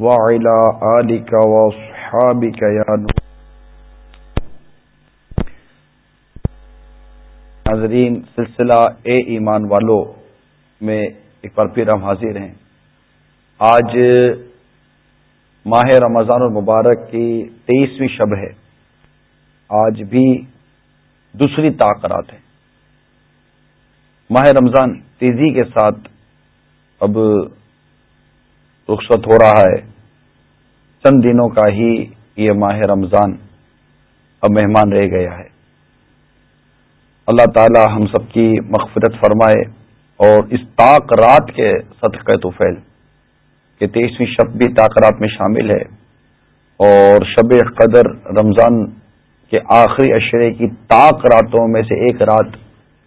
وعلى آلك وصحابك يا نور. ناظرین، سلسلہ اے ایمان والو میں ایک بار پھر ہم حاضر ہیں۔ آج ماہ رمضان المبارک کی تیئیسویں شب ہے۔ آج بھی دوسری تاکرات ہے ماہ رمضان تیزی کے ساتھ اب رخصت ہو رہا ہے۔ چند دنوں کا ہی یہ ماہ رمضان اب مہمان رہ گیا ہے۔ اللہ تعالی ہم سب کی مغفرت فرمائے اور اس طاق رات کے صدقہ توفیل کہ تیسویں شب بھی طاق رات میں شامل ہے۔ اور شب قدر رمضان کے آخری اشرے کی طاق راتوں میں سے ایک رات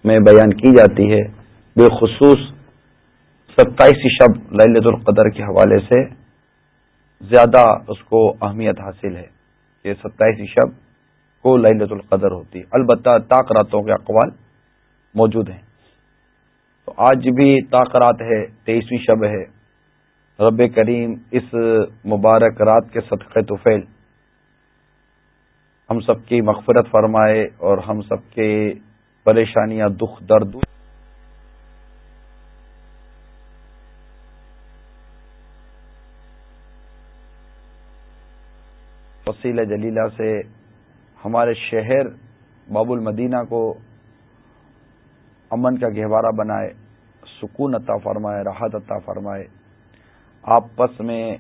میں بیان کی جاتی ہے۔ بالخصوص ستائیسویں شب للت القدر کے حوالے سے زیادہ اس کو اہمیت حاصل ہے کہ ستائیسویں شب کو للت القدر ہوتی ہے۔ البتہ تاکراتوں کے اقوال موجود ہیں۔ تو آج بھی تاکرات ہے، تیئیسویں شب ہے۔ رب کریم اس مبارک رات کے صدقے توفیل ہم سب کی مغفرت فرمائے اور ہم سب کے پریشانیاں، دکھ، درد وسیل جلیلہ سے ہمارے شہر باب المدینہ کو امن کا گہوارہ بنائے، سکون عطا فرمائے، راحت عطا فرمائے۔ آپس میں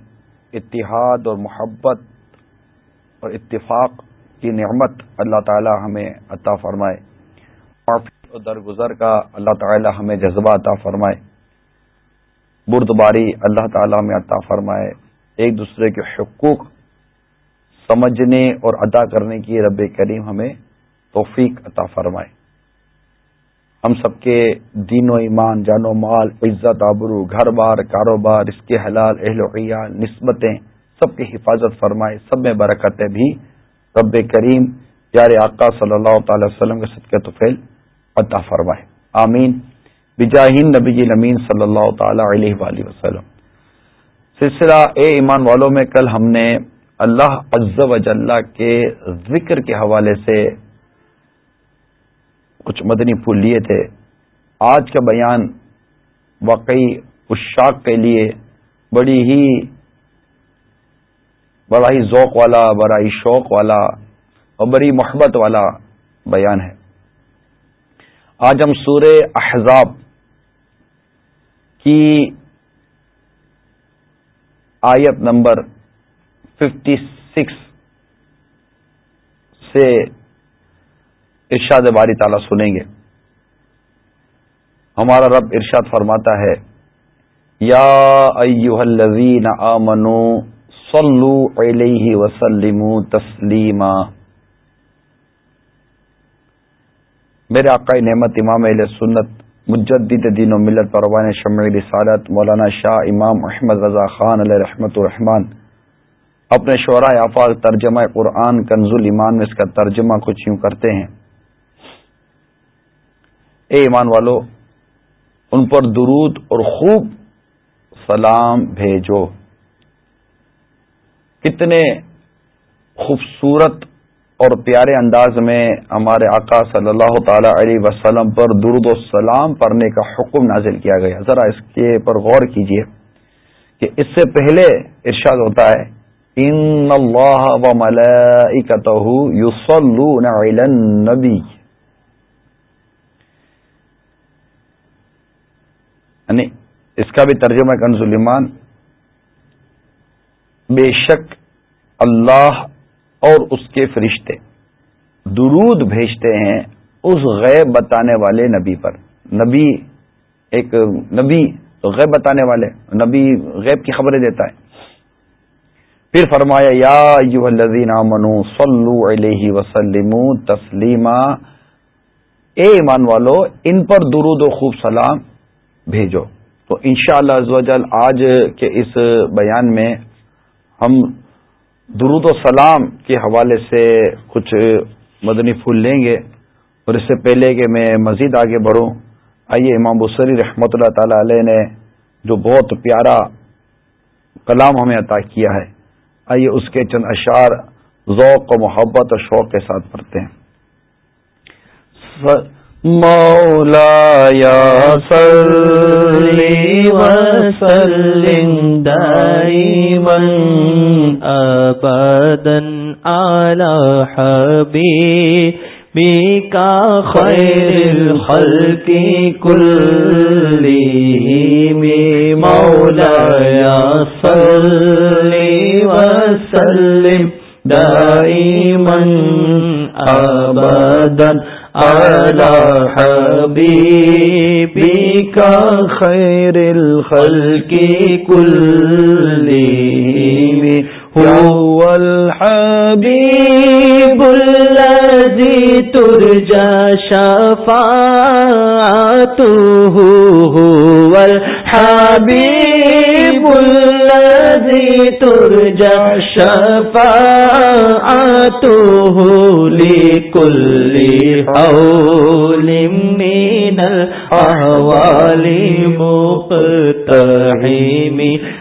اتحاد اور محبت اور اتفاق کی نعمت اللہ تعالی ہمیں عطا فرمائے۔ اور درگزر کا اللہ تعالی ہمیں جذبہ عطا فرمائے۔ بردباری اللہ تعالی ہمیں عطا فرمائے۔ ایک دوسرے کے حقوق سمجھنے اور ادا کرنے کی رب کریم ہمیں توفیق عطا فرمائے۔ ہم سب کے دین و ایمان، جان و مال، عزت، آبرو گھر بار کاروبار اس کے حلال، اہل ویال نسبتیں سب کی حفاظت فرمائے، سب میں برکتیں بھی۔ رب کریم یار آقا صلی اللہ تعالی وسلم کے صدقے توفیل عطا فرمائے۔ آمین۔ بجاہین نبی نمین صلی اللہ تعالی علیہ وآلہ وسلم۔ سلسلہ اے ایمان والوں میں کل ہم نے اللہ عز و جلہ کے ذکر کے حوالے سے کچھ مدنی پھول لیے تھے۔ آج کا بیان واقعی اشاق کے لیے بڑی ہی بڑا ہی ذوق والا بڑا ہی شوق والا اور بڑی محبت والا بیان ہے۔ آج ہم سورہ احزاب کی آیت نمبر ففٹی سکس سے ارشاد باری تعالیٰ سنیں گے۔ ہمارا رب ارشاد فرماتا ہے، یا ایوہ الذین آمنو صلو علیہ وسلم تسلیما۔ میرے آقا نعمت امام علیہ سنت، مجدد دین و ملت، پروان شمع رسالت، مولانا شاہ امام احمد رضا خان علیہ رحمت الرحمان اپنے شعرا آفاق ترجمہ قرآن کنزول ایمان میں اس کا ترجمہ کچھ یوں کرتے ہیں۔ اے ایمان والو، ان پر درود اور خوب سلام بھیجو۔ کتنے خوبصورت اور پیارے انداز میں ہمارے آقا صلی اللہ تعالی علیہ وسلم پر درود و سلام پڑھنے کا حکم نازل کیا گیا۔ ذرا اس کے پر غور کیجیے کہ اس سے پہلے ارشاد ہوتا ہے ان اللہ و ملائکتہ یصلون علی النبی یعنی اس کا بھی ترجمہ کنز ایمان بے شک اللہ اور اس کے فرشتے درود بھیجتے ہیں اس غیب بتانے والے نبی پر نبی ایک نبی غیب بتانے والے نبی غیب کی خبریں دیتا ہے پھر فرمایا، یا منو صلو علیہ وسلم تسلیما۔ اے ایمان والو، ان پر درود و خوب سلام بھیجو۔ تو انشاءاللہ شاء اللہ آج کے اس بیان میں ہم درود و سلام کے حوالے سے کچھ مدنی پھول لیں گے۔ اور اس سے پہلے کہ میں مزید آگے بڑھوں، آئیے امام بسری رحمۃ اللہ تعالی علیہ نے جو بہت پیارا کلام ہمیں عطا کیا ہے۔ آئیے اس کے چند اشعار ذوق و محبت اور شوق کے ساتھ پڑھتے ہیں۔ مولا یا صلی وسلم دائما ابدا على حبيبك خير الخلق كلهم مولا يا صلی وسلم دائما ابدا على حبيبك خير الخلق كلهم هو الحبيب الذي ترجى شفاعته، هو الحبيب الذي ترجى شفاعته لكل حول من الأحوال مقتحم.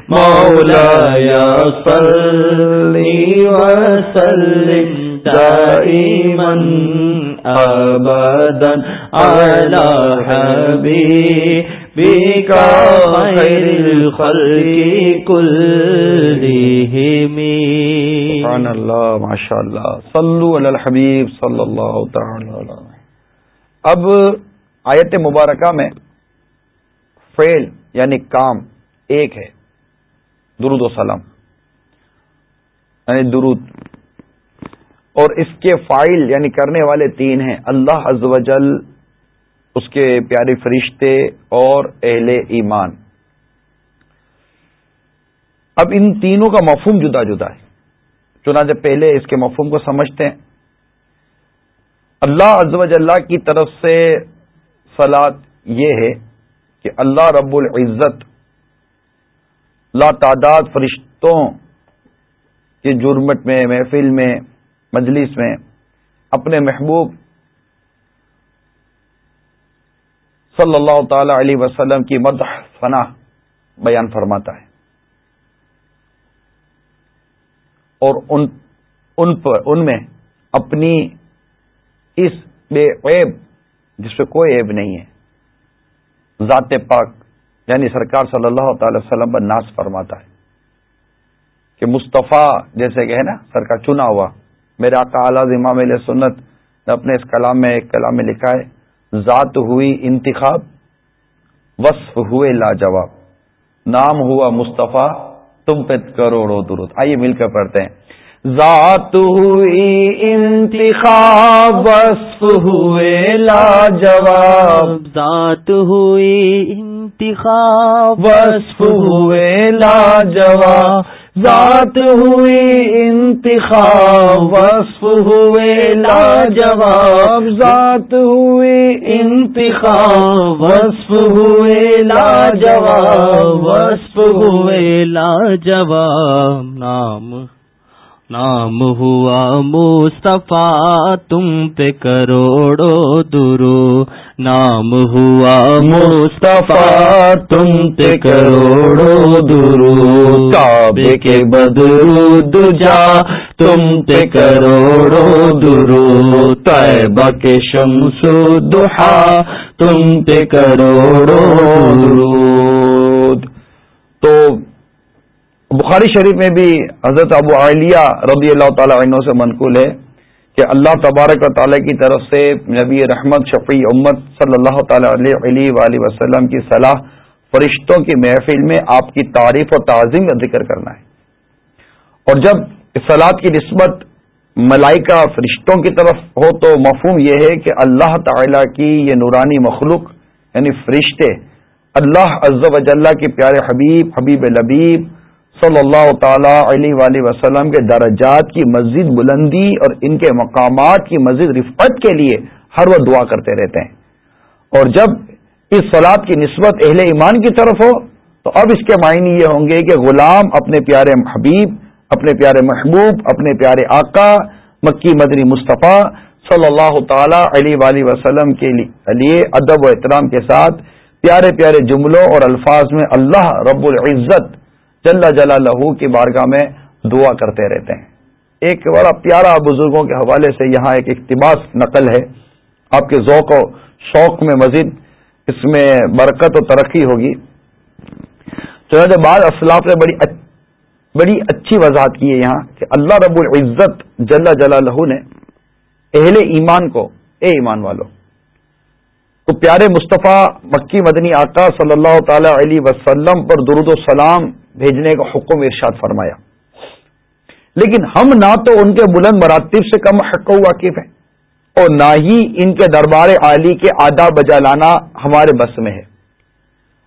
مولاي صل وسلم دائما أبدا على حبيب خير الخلق كلهم سبحان اللہ ماشاء اللہ صلو علی الحبیب صلی اللہ تعالی علیہ اب آیت مبارکہ میں فعل یعنی کام ایک ہے، درود و سلام. یعنی درود۔ اور اس کے فائل یعنی کرنے والے تین ہیں۔ اللہ عز و جل اس کے پیارے فرشتے اور اہل ایمان۔ اب ان تینوں کا مفہوم جدا جدا ہے۔ چنانچہ پہلے اس کے مفہوم کو سمجھتے ہیں۔ اللہ عز و کی طرف سے سلاد یہ ہے کہ اللہ رب العزت لا تعداد فرشتوں کے جرمٹ میں، محفل میں، مجلس میں اپنے محبوب صلی اللہ تعالی علیہ وسلم کی مدح فنا بیان فرماتا ہے۔ اور ان ان پر، ان میں اپنی اس بے عیب، جس پہ کوئی عیب نہیں ہے، ذات پاک یعنی سرکار صلی اللہ تعالی وسلم پر ناس فرماتا ہے۔ کہ مصطفیٰ جیسے کہ ہے نا سرکار چنا ہوا۔ میرے آقا اعلی امام علیہ سنت نے اپنے اس کلام میں ایک کلام میں لکھا ہے ذات ہوئی انتخاب وصف ہوئے لاجواب۔ نام ہوا مصطفیٰ تم پہ کروڑوں درود۔ آئیے مل کر پڑھتے ہیں۔ ذات ہوئی انتخاب وصف ہوئے لاجواب۔ ذات ہوئی انتخاب وصف ہوئے لاجواب۔ ذات ہوئی انتخاب، وصف ہوئے لاجواب، ذات ہوئی انتخاب، وصف ہوئے لاجواب، وصف ہوئے لاجواب، نام نام ہوا مصطفیٰ، تم پہ کروڑو درو۔ نام ہوا مصطفیٰ، تم پہ کروڑو درو۔ کعبے کے بدرود جا تم پہ کروڑو درو۔ طیبہ کے شمس دحا تم پہ کروڑو درود تو بخاری شریف میں بھی حضرت ابو عالیہ رضی اللہ تعالی عنہ سے منقول ہے کہ اللہ تبارک و تعالی کی طرف سے نبی رحمت شفیع امت صلی اللہ تعالی علیہ وآلہ وسلم کی صلاح فرشتوں کی محفل میں آپ کی تعریف اور تعظیم کا ذکر کرنا ہے۔ اور جب سلاد کی نسبت ملائکہ فرشتوں کی طرف ہو تو مفہوم یہ ہے کہ اللہ تعالی کی یہ نورانی مخلوق یعنی فرشتے اللہ عز و جلہ کے پیارے حبیب حبیب لبیب صلی اللہ تعالی علیہ وآلہ وسلم کے درجات کی مزید بلندی اور ان کے مقامات کی مزید رفت کے لیے ہر وہ دعا کرتے رہتے ہیں۔ اور جب اس سلاد کی نسبت اہل ایمان کی طرف ہو، تو اب اس کے معنی یہ ہوں گے کہ غلام اپنے پیارے حبیب، اپنے پیارے محبوب، اپنے پیارے آقا، مکی مدنی مصطفیٰ صلی اللہ تعالی علیہ وآلہ وسلم کے لیے ادب و احترام کے ساتھ پیارے پیارے جملوں اور الفاظ میں اللہ رب العزت جل جلا لہو کی بارگاہ میں دعا کرتے رہتے ہیں۔ ایک بڑا پیارا بزرگوں کے حوالے سے یہاں ایک اقتباس نقل ہے۔ آپ کے ذوق و شوق میں مزید اس میں برکت و ترقی ہوگی۔ چنانچہ بعض اسلاف نے بڑی بڑی اچھی وضاحت کی ہے یہاں کہ اللہ رب العزت جل جلا لہو نے اہل ایمان کو، اے ایمان والوں تو پیارے مصطفیٰ مکی مدنی آقا صلی اللہ تعالی علیہ وسلم پر درود و سلام بھیجنے کا حکم ارشاد فرمایا۔ لیکن ہم نہ تو ان کے بلند مراتب سے کم حق و واقف ہیں اور نہ ہی ان کے دربار عالی کے آداب بجا لانا ہمارے بس میں ہے۔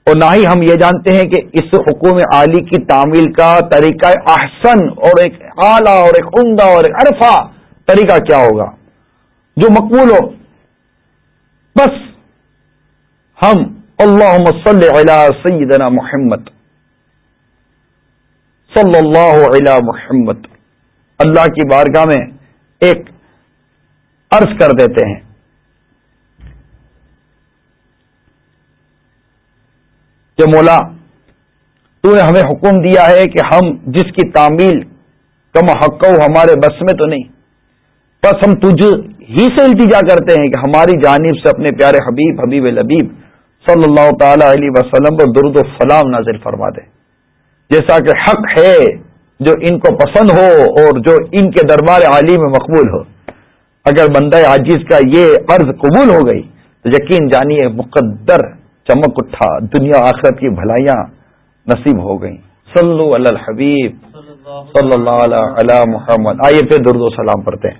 اور نہ ہی ہم یہ جانتے ہیں کہ اس حکوم عالی کی تعمیل کا طریقہ احسن اور ایک اعلیٰ اور ایک عمدہ اور ایک عرفہ طریقہ کیا ہوگا؟ جو مقبول ہو۔ بس ہم اللہ صلی علی سیدنا محمد صلی اللہ علی محمد۔ اللہ کی بارگاہ میں ایک عرض کر دیتے ہیں۔ کہ مولا، تو نے ہمیں حکم دیا ہے کہ ہم جس کی تعمیل کم حق ہمارے بس میں تو نہیں، بس ہم تجھ ہی سے التجا کرتے ہیں کہ ہماری جانب سے اپنے پیارے حبیب حبیب لبیب صلی اللہ تعالی علیہ وسلم پر درد و سلام نازل فرما دے۔ جیسا کہ حق ہے جو ان کو پسند ہو اور جو ان کے دربار عالی میں مقبول ہو۔ اگر بندہ عاجز کا یہ عرض قبول ہو گئی تو یقین جانیے مقدر چمک اٹھا، دنیا آخرت کی بھلائیاں نصیب ہو گئیں۔ صلو علی الحبیب، صلی اللہ علی محمد۔ آئیے پھر درد و سلام پڑھتے ہیں۔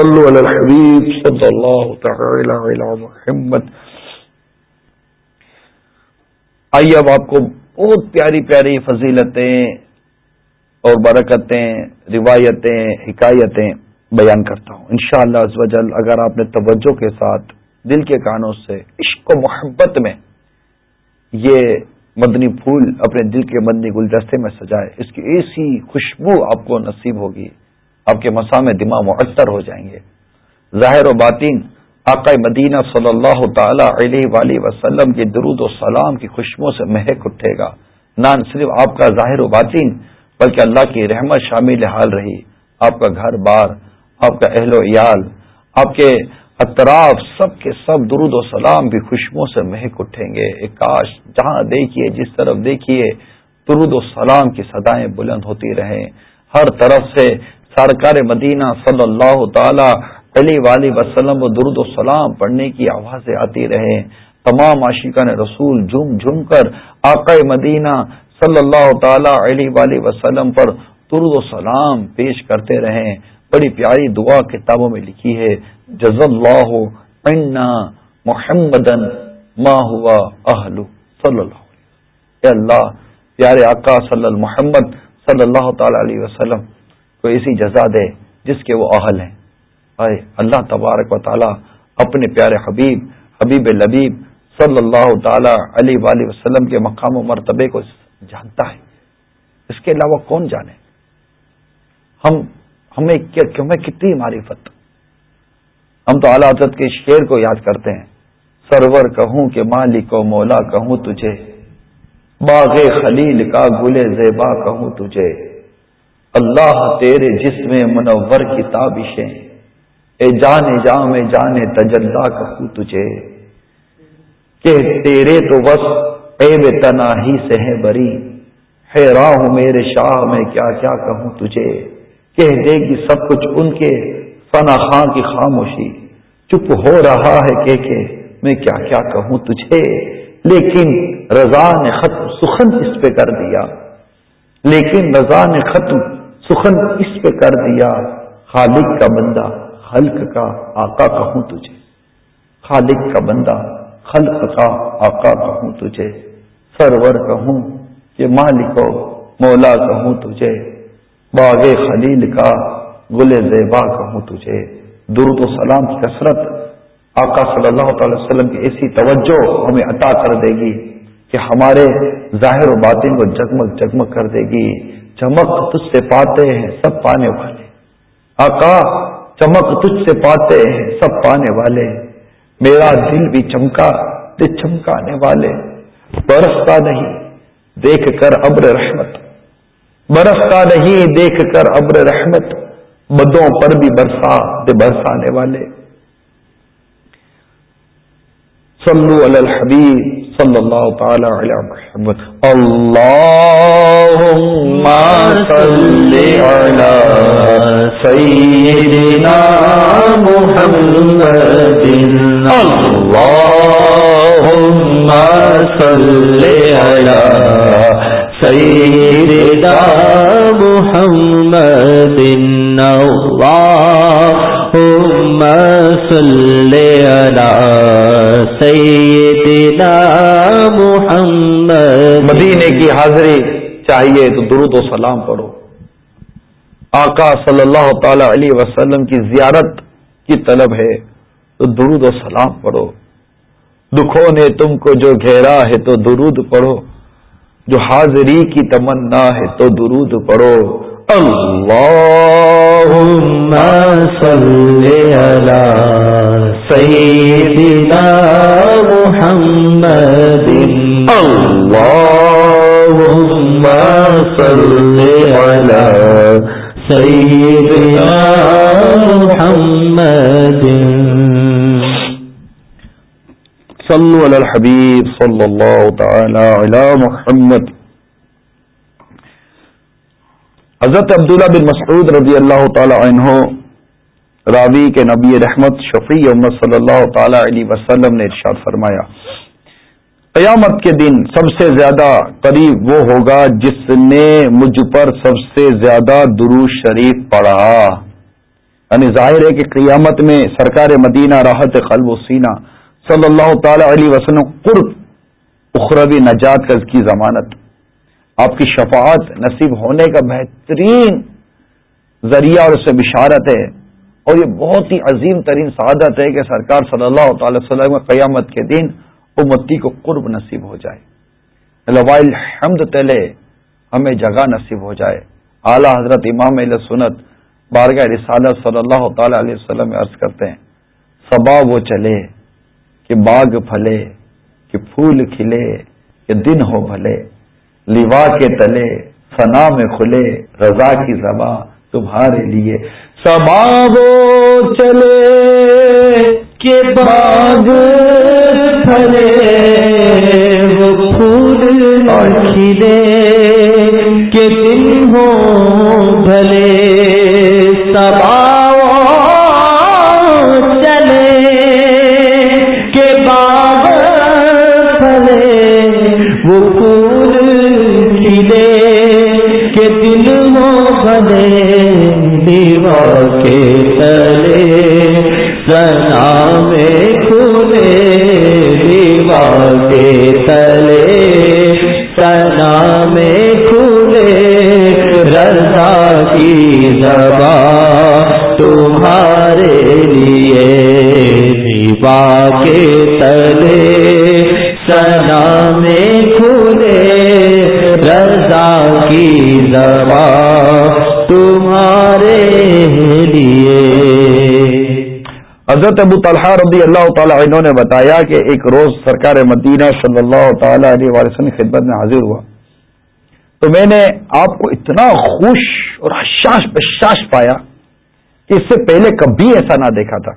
صلو علی الحبیب صلی اللہ تعالی علی محمد. آئیے اب آپ کو بہت پیاری پیاری فضیلتیں اور برکتیں، روایتیں، حکایتیں بیان کرتا ہوں۔ انشاءاللہ شاء اللہ اگر آپ نے توجہ کے ساتھ دل کے کانوں سے، عشق و محبت میں یہ مدنی پھول اپنے دل کے مدنی گلدستے میں سجائے، اس کی ایسی خوشبو آپ کو نصیب ہوگی۔ آپ کے مسام دماغ معطر ہو جائیں گے۔ ظاہر و باطین آقا مدینہ صلی اللہ تعالی علیہ وآلہ وسلم کے درود و سلام کی خوشبو سے مہک اٹھے گا۔ نہ صرف آپ کا ظاہر و باطین بلکہ اللہ کی رحمت شامل حال رہی۔ آپ کا گھر بار، آپ کا اہل و عیال، آپ کے اطراف سب کے سب درود و سلام بھی خوشبو سے مہک اٹھیں گے۔ ایک کاش، جہاں دیکھیے، جس طرف دیکھیے، درود و سلام کی سدائیں بلند ہوتی رہیں۔ ہر طرف سے سرکار مدینہ صلی اللہ تعالی علی والی وسلم و درد و سلام پڑھنے کی آوازیں آتی رہے تمام عاشقان رسول جھم جھم کر آقا مدینہ صلی اللہ تعالی علی والی وسلم پر درد و سلام پیش کرتے رہیں۔ بڑی پیاری دعا کتابوں میں لکھی ہے جز اللہ محمد ما ہوا اہل صلی اللہ اے اللہ، پیارے آقا صلی اللہ محمد صلی اللہ تعالی علیہ وسلم کو ایسی جزا دے جس کے وہ اہل ہیں۔ اے اللہ تبارک و تعالی اپنے پیارے حبیب حبیب لبیب صلی اللہ تعالی علی وآلہ وسلم کے مقام و مرتبے کو جانتا ہے۔ اس کے علاوہ کون جانے؟ ہم، ہمیں ہمیں کتنی معرفت۔ ہم تو اعلی حضرت کے شعر کو یاد کرتے ہیں۔ سرور کہوں کہ مالک و مولا کہوں تجھے، باغ خلیل کا گلے زیبا کہوں تجھے۔ اللہ تیرے جسم منور کتابشیں اے جانے جا میں جانے تجلا کہوں تجھے۔ کہ تیرے تو بس عیب تناہی سے ہے بری۔ حیران ہوں میرے شاہ، میں کیا کیا کہوں تجھے۔ کہہ دے گی سب کچھ ان کے فنا خاں کی خاموشی۔ چپ ہو رہا ہے کہ کہ میں کیا کیا کہوں تجھے۔ لیکن رضا نے ختم سخن اس پہ کر دیا۔ لیکن رضا نے ختم سخن اس پہ کر دیا، خالق کا بندہ، خلق کا، آقا کہوں تجھے۔ خالق کا بندہ، خلق کا، آقا کہوں تجھے۔ سرور کہوں کہ مالک مولا کہوں تجھے۔ باغ خلیل کا، گل زیبا کہوں تجھے۔ درد و سلام کی کثرت، آقا صلی اللہ تعالی وسلم کی ایسی توجہ ہمیں عطا کر دے گی۔ کہ ہمارے ظاہر و باطن کو جگمگ جگمگ کر دے گی۔ چمک تجھ سے پاتے ہیں، سب پانے والے۔ آقا، چمک تجھ سے پاتے ہیں، سب پانے والے۔ میرا دل بھی چمکا تے چمکانے والے۔ برستا نہیں، دیکھ کر ابر رحمت۔ برستا نہیں، دیکھ کر ابر رحمت۔ بدوں پر بھی برسا دے برسانے والے۔ صلو علی الحبیب۔ صلی اللہ تعالی علی محمد اللہم صلی علی سیدنا محمد اللہم صلی علی سیدنا محمد اللهم صل على سيدنا محمد. مدینے کی حاضری چاہیے تو درود و سلام پڑھو. آقا صلی اللہ تعالی علیہ وسلم کی زیارت کی طلب ہے تو درود و سلام پڑھو. دکھوں نے تم کو جو گھیرا ہے تو درود پڑھو. جو حاضری کی تمنا ہے تو درود پڑھو. اللهم صل على سيدنا محمد. اللهم صل على سيدنا محمد. صلوا على الحبيب صلى الله تعالى على محمد. حضرت عبداللہ بن مسعود رضی اللہ تعالی عنہ، راوی کے نبی رحمت شفیع محمد صلی اللہ تعالی علیہ وسلم نے ارشاد فرمایا، قیامت کے دن سب سے زیادہ قریب وہ ہوگا جس نے مجھ پر سب سے زیادہ درو شریف پڑھا۔ یعنی ظاہر ہے کہ قیامت میں سرکار مدینہ راحت قلب و سینہ صلی اللہ تعالی علیہ وسلم قرب اخروی نجات کی ضمانت۔ آپ کی شفاعت نصیب ہونے کا بہترین ذریعہ اور اس سے بشارت ہے اور یہ بہت ہی عظیم ترین سعادت ہے کہ سرکار صلی اللہ تعالی وسلم قیامت کے دن امتی کو قرب نصیب ہو جائے۔ لوائل حمد تلے، ہمیں جگہ نصیب ہو جائے۔ اعلی حضرت امام علیہ سنت بارگاہ رسالت صلی اللہ تعالی علیہ وسلم عرض کرتے ہیں، صبا وہ چلے کہ باغ پھلے، کہ پھول کھلے، کہ دن ہو بھلے۔ لیوا کے تلے، فنا میں کھلے، رضا کی زباں تمہارے لیے۔ سبا وہ چلے کے باغ پھلے وہ پھول کھلے کے دن ہو بھلے۔ سبا سنا میں کھلے دیوا کے تلے سنا میں کھلے رضا کی زبا تمہارے لیے دیوا کے تلے سنا میں کھلے رضا کی زبان تمہارے لیے حضرت ابو طلحہ رضی اللہ تعالی عنہ نے بتایا کہ ایک روز سرکار مدینہ صلی اللہ تعالی علیہ وسلم خدمت میں حاضر ہوا۔ تو میں نے آپ کو اتنا خوش اور حشاش بشاش پایا کہ اس سے پہلے کبھی ایسا نہ دیکھا تھا۔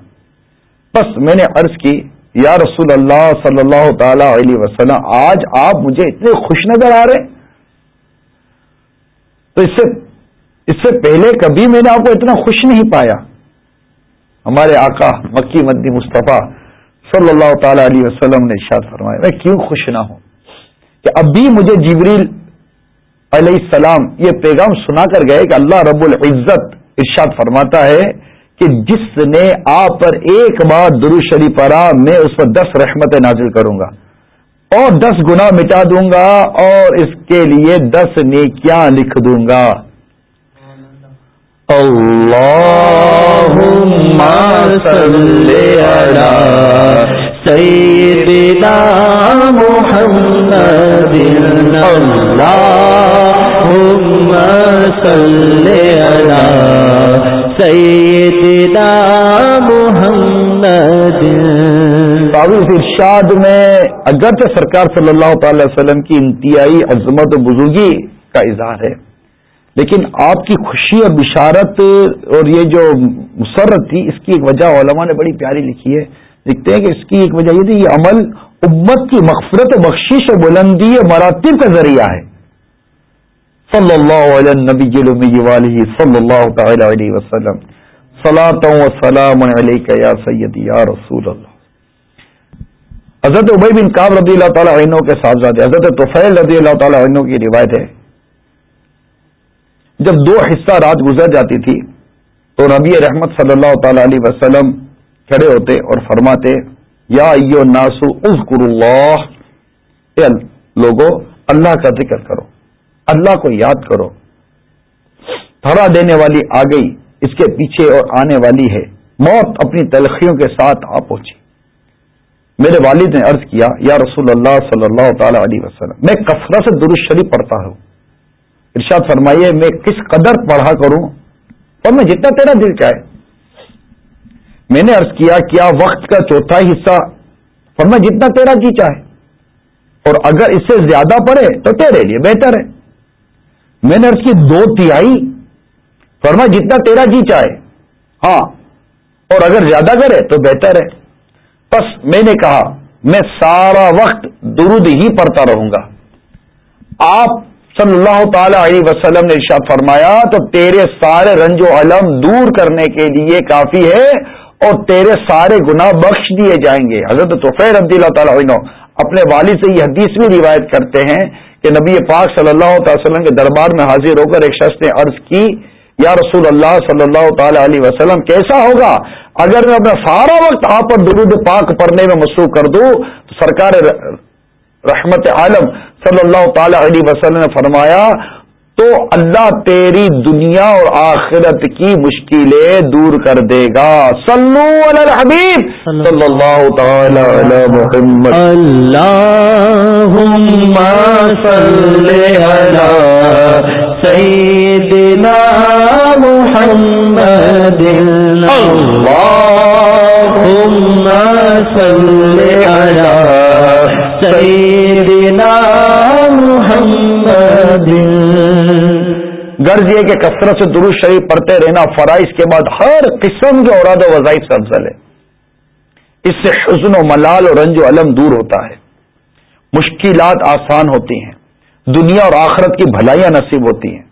بس میں نے عرض کی، یا رسول اللہ صلی اللہ تعالی علیہ وسلم، آج آپ مجھے اتنے خوش نظر آ رہے تو اس سے اس سے پہلے کبھی میں نے آپ کو اتنا خوش نہیں پایا۔ ہمارے آقا مکی مدی مصطفیٰ صلی اللہ تعالی علیہ وسلم نے ارشاد فرمایا، میں کیوں خوش نہ ہوں؟ کہ اب بھی مجھے جبریل علیہ السلام یہ پیغام سنا کر گئے کہ اللہ رب العزت ارشاد فرماتا ہے کہ جس نے آپ پر ایک بار درو شریف پڑا میں اس پر دس رحمتیں نازل کروں گا اور دس گنا مٹا دوں گا اور اس کے لیے دس نیکیاں لکھ دوں گا۔ اللهم صل على سيدنا محمد اللهم صل على سيدنا محمد تعویذ ارشاد میں اگرچہ سرکار صلی اللہ تعالی وسلم کی انتہائی عظمت و بزرگی کا اظہار ہے۔ لیکن آپ کی خوشی اور بشارت اور یہ جو مسرت تھی، اس کی ایک وجہ علماء نے بڑی پیاری لکھی ہے۔ لکھتے ہیں کہ اس کی ایک وجہ یہ تھی، یہ عمل امت کی مغفرت و بخشش و بلندی مراتب کا ذریعہ ہے۔ صلی اللہ علیہ نبی علیہ صلی اللہ تعالی علیہ وسلم۔ سلام یا سیدی، یا رسول اللہ۔ حضرت عبی بن کاب رضی اللہ تعالیٰ عنہ کے ساتھ حضرت توفیل رضی اللہ تعالیٰ عنہ کی روایت ہے۔ جب دو حصہ رات گزر جاتی تھی تو نبی رحمت صلی اللہ تعالی علیہ وسلم کھڑے ہوتے اور فرماتے، یا ایو ناسو اذکر اللہ۔ لوگو، اللہ کا ذکر کرو، اللہ کو یاد کرو۔ تھڑا دینے والی آ گئی، اس کے پیچھے اور آنے والی ہے۔ موت اپنی تلخیوں کے ساتھ آ پہنچی۔ میرے والد نے عرض کیا، یا رسول اللہ صلی اللہ تعالی علیہ وسلم، میں کثرت سے درست شریف پڑھتا ہوں۔ ارشاد فرمائیے، میں کس قدر پڑھا کروں؟ اور میں جتنا تیرا دل چاہے۔ میں نے ارض کیا کیا وقت کا چوتھا حصہ؟ فرما جتنا تیرا جی چاہے۔ اور اگر اس سے زیادہ پڑے تو تیرے لیے بہتر ہے۔ میں نے ارض کی، دو تہائی فرما جتنا تیرا جی چاہے۔ ہاں اور اگر زیادہ کرے تو بہتر ہے۔ بس میں نے کہا، میں سارا وقت درود ہی پڑھتا رہوں گا۔ آپ صلی اللہ تعالی علیہ وسلم نے ارشاد فرمایا، تو تیرے سارے رنج و علم دور کرنے کے لیے کافی ہے اور تیرے سارے گناہ بخش دیے جائیں گے۔ حضرت توفیر رضی اللہ تعالیٰ عنہ اپنے والد سے یہ حدیث بھی روایت کرتے ہیں کہ نبی پاک صلی اللہ تعالی وسلم کے دربار میں حاضر ہو کر ایک شخص نے عرض کی، یا رسول اللہ صلی اللہ تعالی علیہ وسلم، کیسا ہوگا؟ اگر میں اپنا سارا وقت آپ پر درود پاک پڑھنے میں مصروف کر دوں، تو سرکار رحمت عالم صلی اللہ تعالی علیہ وسلم نے فرمایا تو اللہ تیری دنیا اور آخرت کی مشکلیں دور کر دے گا۔ صلو علی الحبیب۔ صلی اللہ تعالی علی محمد۔ اللہم صلی علی سیدنا محمد۔ اللہم صلی سیدنا محمد۔ غرض یہ کہ کثرت سے درست شریف پڑھتے رہنا فرائض کے بعد ہر قسم کے اوراد و وظائف سے افضل ہے۔ اس سے حزن و ملال اور رنج و علم دور ہوتا ہے۔ مشکلات آسان ہوتی ہیں۔ دنیا اور آخرت کی بھلائیاں نصیب ہوتی ہیں۔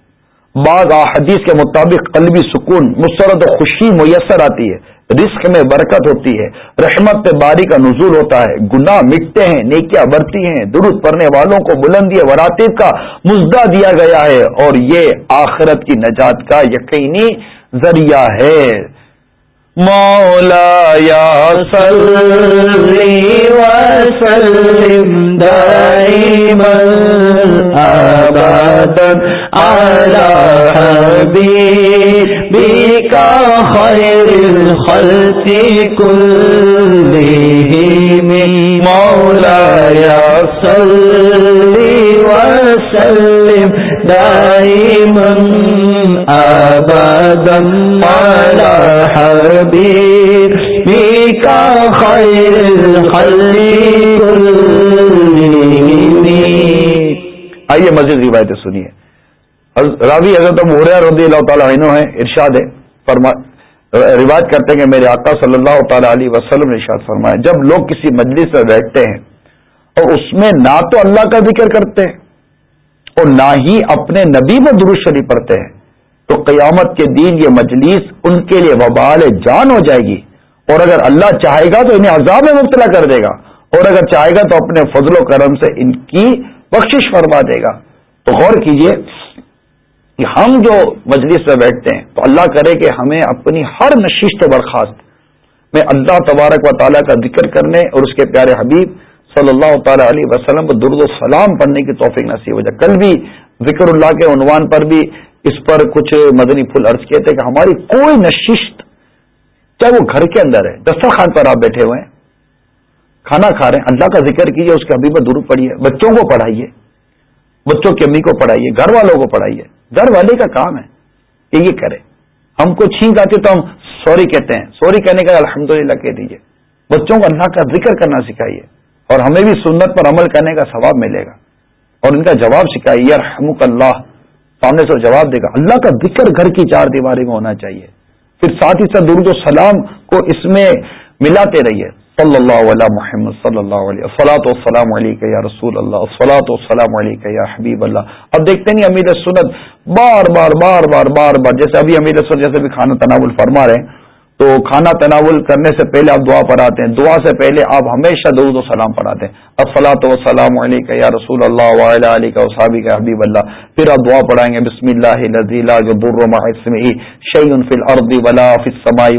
بعض احادیث کے مطابق قلبی سکون، مسرت و خوشی میسر آتی ہے۔ رزق میں برکت ہوتی ہے، رحمت پہ باری کا نزول ہوتا ہے۔ گناہ مٹتے ہیں، نیکیاں بڑھتی ہیں۔ درست پڑھنے والوں کو بلندی وراتب کا مزدہ دیا گیا ہے اور یہ آخرت کی نجات کا یقینی ذریعہ ہے۔ مولا یا صلی وسلم دائما ابدا على حبيبك خير الخلق كلهم مولا یا صلی وسلم دائما ابدا على حبيبك خیر آئیے مزید روایتیں سنیے۔ راوی حضرت ابو رضی اللہ تعالیٰ عنہ ہے ارشاد ہے فرما رواج کرتے ہیں کہ میرے آقا صلی اللہ تعالی علیہ وسلم نے ارشاد فرمایا، جب لوگ کسی مجلس میں بیٹھتے ہیں اور اس میں نہ تو اللہ کا ذکر کرتے ہیں اور نہ ہی اپنے نبی میں درست شریف پڑھتے ہیں تو قیامت کے دن یہ مجلس ان کے لیے وبال جان ہو جائے گی۔ اور اگر اللہ چاہے گا تو انہیں عذاب میں مبتلا کر دے گا۔ اور اگر چاہے گا تو اپنے فضل و کرم سے ان کی بخشش فرما دے گا۔ تو غور کیجیے کہ ہم جو مجلس میں بیٹھتے ہیں، تو اللہ کرے کہ ہمیں اپنی ہر نشست برخاست میں اللہ تبارک و تعالیٰ کا ذکر کرنے اور اس کے پیارے حبیب صلی اللہ تعالی علیہ وسلم کو درد و سلام پڑھنے کی توفیق نصیب ہو جائے۔ کل بھی ذکر اللہ کے عنوان پر بھی اس پر کچھ مدنی پھول عرض کیے تھے کہ ہماری کوئی نشست چاہے وہ گھر کے اندر ہے، دسترخوان پر آپ بیٹھے ہوئے ہیں، کھانا کھا رہے ہیں، اللہ کا ذکر کیجیے اس کے حبیب درود پڑھیے بچوں کو پڑھائیے، بچوں کی امی کو پڑھائیے، گھر والوں کو پڑھائیے۔ گھر والے کا کام ہے کہ یہ کرے۔ ہم کو چھینک آتی تو ہم سوری کہتے ہیں۔ سوری کہنے کا الحمد للہ کہہ دیجیے بچوں کو اللہ کا ذکر کرنا سکھائیے اور ہمیں بھی سنت پر عمل کرنے کا ثواب ملے گا۔ اور ان کا جواب سکھائیے یار ہمک اللہ۔ سامنے سے جواب دے گا۔ اللہ کا ذکر گھر کی چار دیواری میں ہونا چاہیے۔ پھر ساتھ ہی ساتھ درود و سلام کو اس میں ملاتے رہیے۔ صلی اللہ علیہ محمد، صلی اللہ علیہ۔ فلاۃ والسلام علیہ یا رسول اللہ۔ فلاۃ والسلام علیہ یا حبیب اللہ۔ اب دیکھتے نہیں، امیر سنت بار بار بار بار بار بار، جیسے ابھی امیر سنت جیسے بھی کھانا تناول فرما رہے ہیں تو کھانا تناول کرنے سے پہلے آپ دعا پڑھاتے ہیں۔ دعا سے پہلے آپ ہمیشہ درود و سلام پڑھاتے ہیں۔ الصلاۃ وسلام علیہ یا رسول اللہ وعلیٰ کا صحابی کا حبیب اللہ۔ پھر آپ دعا پڑھائیں گے، بسم اللہ نزیلا جو برما شعین فی الارض ولا فی السماء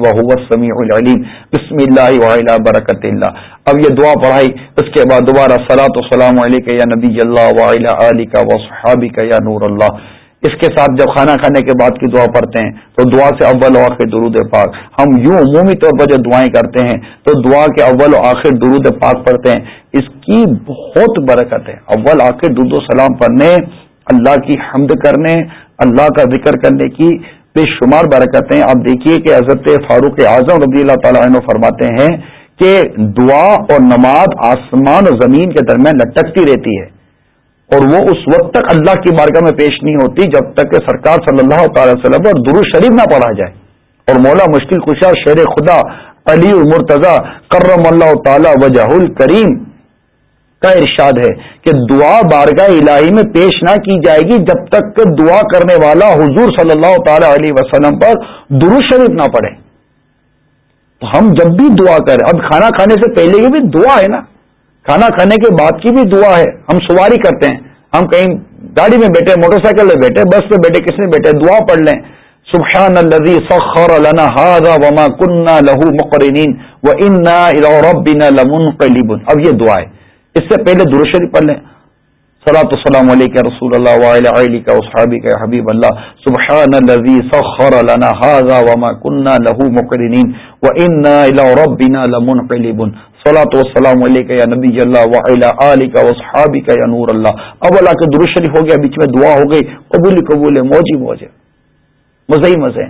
العلیم۔ بسم اللہ وعلیٰ برکت اللہ۔ اب یہ دعا پڑھائی، اس کے بعد دوبارہ صلاۃ وسلام علیہ یا نبی اللہ وعلیٰ علی کا وصحابی کا یا نور اللہ۔ اس کے ساتھ جب کھانا کھانے کے بعد کی دعا پڑھتے ہیں، تو دعا سے اول و آخر درود پاک۔ ہم یوں عمومی طور پر جو دعائیں کرتے ہیں، تو دعا کے اول و آخر درود پاک پڑھتے ہیں۔ اس کی بہت برکت ہے۔ اول آخر درود و سلام پڑھنے، اللہ کی حمد کرنے، اللہ کا ذکر کرنے کی بے شمار برکتیں آپ دیکھیے کہ حضرت فاروق اعظم رضی اللہ تعالیٰ عنہ فرماتے ہیں کہ دعا اور نماز آسمان اور زمین کے درمیان لٹکتی رہتی ہے۔ اور وہ اس وقت تک اللہ کی بارگاہ میں پیش نہیں ہوتی جب تک کہ سرکار صلی اللہ تعالی وسلم اور درو شریف نہ پڑھا جائے۔ اور مولا مشکل خوشا شیر خدا علی المرتضی کرم اللہ تعالی وجہ الکریم کا ارشاد ہے کہ دعا بارگاہ الہی میں پیش نہ کی جائے گی جب تک کہ دعا کرنے والا حضور صلی اللہ تعالی علیہ وسلم پر درو شریف نہ پڑھے۔ تو ہم جب بھی دعا کریں، اب کھانا کھانے سے پہلے یہ بھی دعا ہے نا۔ کھانا کھانے کے بعد کی بھی دعا ہے۔ ہم سواری کرتے ہیں۔ ہم کہیں گاڑی میں بیٹھے، موٹر سائیکل میں بیٹھے، بس میں بیٹھے کس میں بیٹھے، دعا پڑھ لیں۔ سبحان الذي سخر لنا هذا وما كنا له مقرنين وانا الى ربنا لمنقلبون۔ اب یہ دعا ہے۔ اس سے پہلے درود پڑھ لیں۔ صلاۃ السلام علیکم رسول اللہ وعلى علیک واصحابہ کا حبیب اللہ۔ سبحان الذي سخر لنا هذا وما كنا له مقرنين وانا الى ربنا لمنقلبون۔ صلاۃ وسلام علیہ یا نبی اللہ علی کا وصحابی کا یا نور اللہ اب اللہ کے درست شریف ہو گیا، بیچ میں دعا ہو گئی، قبول قبول موج ہی موج ہے مزے ہی مزے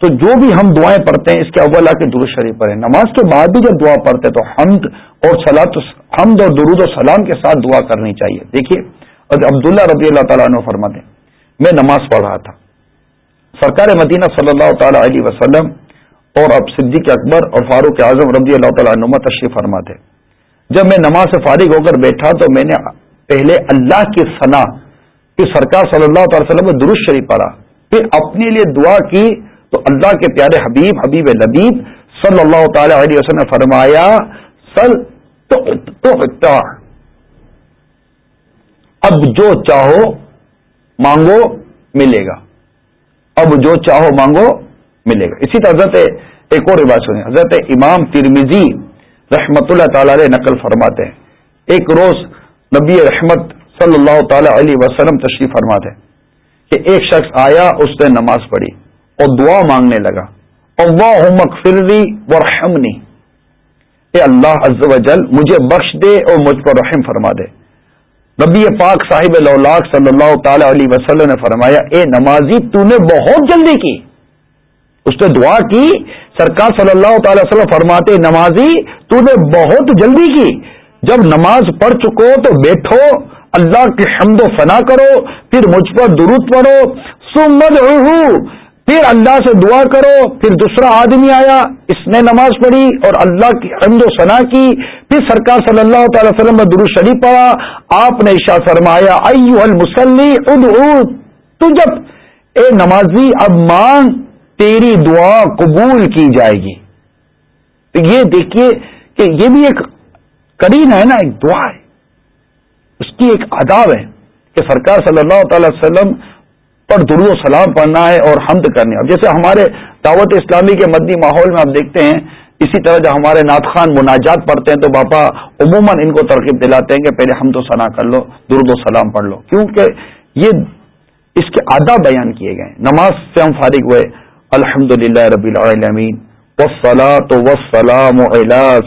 تو جو بھی ہم دعائیں پڑھتے ہیں، اس کے اول کے درست شریف پر نماز کے بعد بھی جب دعا پڑھتے تو حمد اور سلاۃ حمد اور درود و سلام کے ساتھ دعا کرنی چاہیے۔ دیکھیے عبداللہ رضی اللہ تعالیٰ عنہ فرماتے میں نماز پڑھ رہا تھا۔ سرکار مدینہ صلی اللہ تعالی علیہ وسلم اور اب صدیق اکبر اور فاروق اعظم رضی اللہ تعالیٰ عنما تشریف فرما تھے جب میں نماز سے فارغ ہو کر بیٹھا تو میں نے پہلے اللہ کی ثنا کہ سرکار صلی اللہ تعالی وسلم درست شریف پڑھا، پھر اپنے لیے دعا کی تو اللہ کے پیارے حبیب حبیب لبیب صلی اللہ تعالی علیہ وسلم نے فرمایا، سل تو اب جو چاہو مانگو ملے گا۔ اب جو چاہو مانگو ملے گا۔ اسی طرح حضرت ایک اور بات سنیں۔ حضرت امام ترمیزی رحمت اللہ تعالی علیہ نقل فرماتے ہیں۔ ایک روز نبی رحمت صلی اللہ تعالی علیہ وسلم تشریف فرماتے ہیں کہ ایک شخص آیا، اس نے نماز پڑھی اور دعا مانگنے لگا۔ اور وہ مغفرلی ورحمنی۔ اے اللہ عز و جل، مجھے بخش دے اور مجھ پر رحم فرما دے۔ نبی پاک صاحب صلی اللہ تعالی علیہ وسلم نے فرمایا، اے نمازی، تو نے بہت جلدی کی۔ اس نے دعا کی، سرکار صلی اللہ تعالی وسلم فرماتے، نمازی، تو نے بہت جلدی کی۔ جب نماز پڑھ چکو تو بیٹھو، اللہ کی حمد و فنا کرو، پھر مجھ پر درود پڑھو۔ سمد پھر اللہ سے دعا کرو، پھر دوسرا آدمی آیا، اس نے نماز پڑھی اور اللہ کی حمد و ثنا کی۔ پھر سرکار صلی اللہ تعالی وسلم نے درو شریف پڑھا۔ آپ نے عشا فرمایا ایو المسلی اد تو جب اے نمازی، اب مانگ تیری دعا قبول کی جائے گی۔ تو یہ دیکھیے کہ یہ بھی ایک کرین ہے نا، ایک دعا ہے۔ اس کی ایک آداب ہے کہ سرکار صلی اللہ تعالی وسلم پر درو و سلام پڑھنا ہے اور حمد کرنی اب جیسے ہمارے دعوت اسلامی کے مدنی ماحول میں آپ دیکھتے ہیں، اسی طرح جب ہمارے نعت خان مناجات پڑھتے ہیں تو باپا عموماً ان کو ترغیب دلاتے ہیں کہ پہلے حمد و ثنا کر لو درد و سلام پڑھ لو۔ کیونکہ یہ اس کے آداب بیان کیے گئے۔ نماز سے ہم فارغ ہوئے۔ الحمد للہ ربی العالمین وسلاۃ وسلام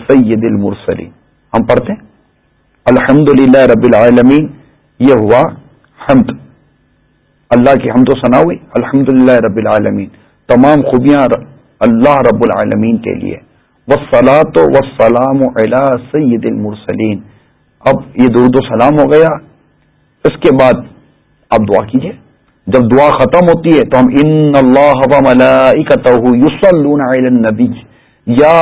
سید المرسلی ہم پڑھتے ہیں؟ الحمد للہ رب العالمین، یہ ہوا حمد۔ اللہ کی حمد و ثنا ہوئی، الحمد رب العالمین۔ تمام خوبیاں اللہ رب العالمین کے لیے۔ وسلاۃ وسلام و سید المرسلین۔ اب یہ درد و سلام ہو گیا۔ اس کے بعد آپ دعا کیجیے جب دعا ختم ہوتی ہے تو ہم ان اللہ یوسلون نبی یا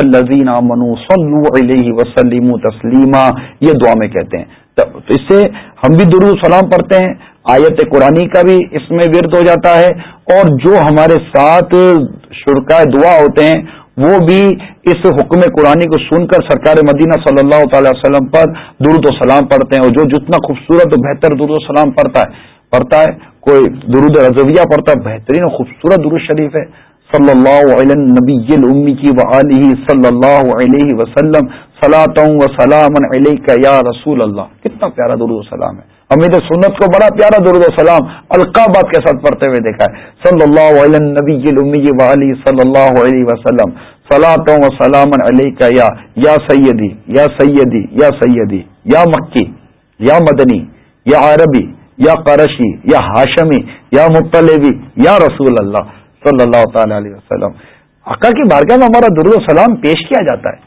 الذین آمنوا صلو علیہ وسلم تسلیما. یہ دعا میں کہتے ہیں. تو اس سے ہم بھی درود سلام پڑھتے ہیں. آیت قرآنی کا بھی اس میں ورد ہو جاتا ہے. اور جو ہمارے ساتھ شرکائے دعا ہوتے ہیں، وہ بھی اس حکم قرآنی کو سن کر سرکار مدینہ صلی اللہ تعالی وسلم پر درود و سلام پڑھتے ہیں. اور جو جتنا خوبصورت و بہتر درود و سلام پڑھتا ہے پڑھتا ہے، کوئی درود رضویہ پڑھتا ہے، بہترین و خوبصورت درود شریف ہے۔ صلی اللہ علیہ نبی امی کی و علیہ صلی اللہ علیہ وسلم صلاح و سلام علیہ یا رسول اللہ کتنا پیارا درود و سلام ہے۔ امید سنت کو بڑا پیارا درد و سلام القابات کے ساتھ پڑھتے ہوئے دیکھا ہے۔ صلی اللہ علیہ نبی ولی صلی اللہ علیہ وسلم صلاح و سلام علیہ یا یا سیدی یا سیدی یا سیدی، یا مکی، یا مدنی، یا عربی یا قرشی یا ہاشمی، یا مطلبی، یا رسول اللہ صلی اللہ تعالی علیہ وسلم۔ عقا کی بارگاہ میں ہمارا درد و سلام پیش کیا جاتا ہے۔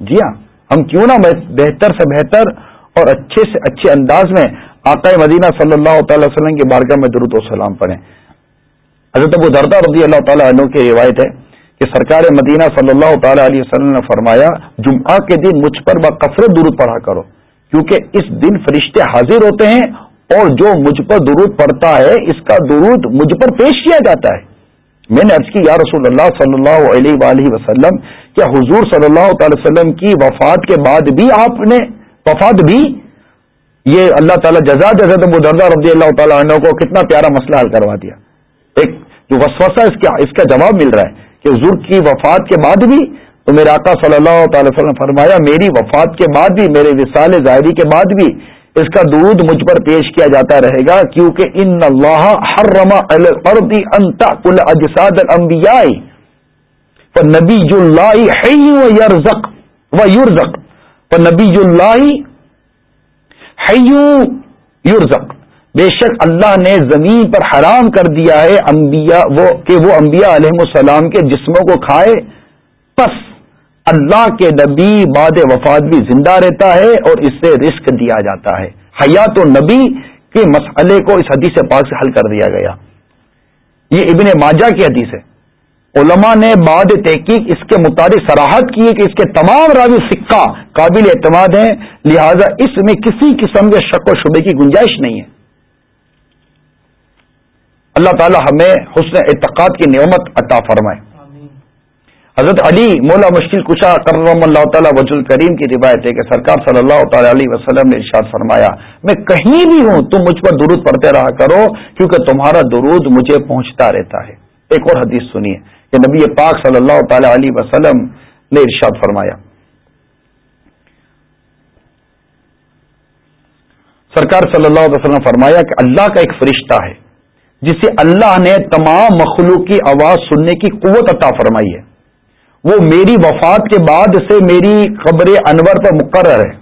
جی ہاں ہم کیوں نہ بہتر سے بہتر اور اچھے سے اچھے انداز میں آقا مدینہ صلی اللہ تعالی وسلم کی بارگاہ میں درود و سلام پڑھیں۔ حضرت ابو دردہ رضی اللہ تعالیٰ عنہ کی روایت ہے کہ سرکار مدینہ صلی اللہ تعالی علیہ وسلم نے فرمایا، جمعہ کے دن مجھ پر بکثرت درود پڑھا کرو، کیونکہ اس دن فرشتے حاضر ہوتے ہیں اور جو مجھ پر درود پڑتا ہے، اس کا درود مجھ پر پیش کیا جاتا ہے۔ میں نے عرض کی، یا رسول اللہ صلی اللہ علیہ وآلہ وسلم، کیا حضور صلی اللہ تعالی وسلم کی وفات کے بعد بھی آپ نے وفات بھی؟ یہ اللہ تعالیٰ جزا جزا مدردہ رضی اللہ تعالیٰ عنہ کو کتنا پیارا مسئلہ حل کروا دیا۔ ایک جو وسوسہ اس کا اس کا جواب مل رہا ہے کہ حضور کی وفات کے بعد بھی، تو میرے آقا صلی اللہ تعالی وسلم فرمایا، میری وفات کے بعد بھی، میرے وصال ظاہری کے بعد بھی اس کا دودھ مجھ پر پیش کیا جاتا رہے گا، کیونکہ ان اللہ حرم الارض انتا کل اجساد الانبیاء. فنبی اللہ حی و یرزق و یرزق. نبی اللہ یورزق بے شک اللہ نے زمین پر حرام کر دیا ہے، انبیاء وہ کہ وہ انبیاء علیہ السلام کے جسموں کو کھائے، پس اللہ کے نبی باد وفات بھی زندہ رہتا ہے اور اس سے رزق دیا جاتا ہے۔ حیات و نبی کے مسئلے کو اس حدیث پاک سے حل کر دیا گیا۔ یہ ابن ماجہ کی حدیث ہے۔ علماء نے بعد تحقیق اس کے متعلق سراہد کی ہے کہ اس کے تمام راوی سکہ قابل اعتماد ہیں، لہذا اس میں کسی قسم کے شک و شبے کی گنجائش نہیں ہے۔ اللہ تعالی ہمیں حسن اعتقاد کی نعمت عطا فرمائے۔ حضرت علی مولا مشکل کشا کرم اللہ تعالیٰ وج الکریم کی روایت ہے کہ سرکار صلی اللہ تعالی علیہ وسلم نے ارشاد فرمایا، میں کہیں بھی ہوں تم مجھ پر درود پڑھتے رہا کرو، کیونکہ تمہارا درود مجھے پہنچتا رہتا ہے۔ ایک اور حدیث سنیے، کہ نبی پاک صلی اللہ تعالی علیہ وسلم نے ارشاد فرمایا۔ سرکار صلی اللہ علیہ وسلم فرمایا کہ اللہ کا ایک فرشتہ ہے، جسے اللہ نے تمام مخلوق کی آواز سننے کی قوت عطا فرمائی ہے۔ وہ میری وفات کے بعد سے میری خبر انور پر مقرر ہے۔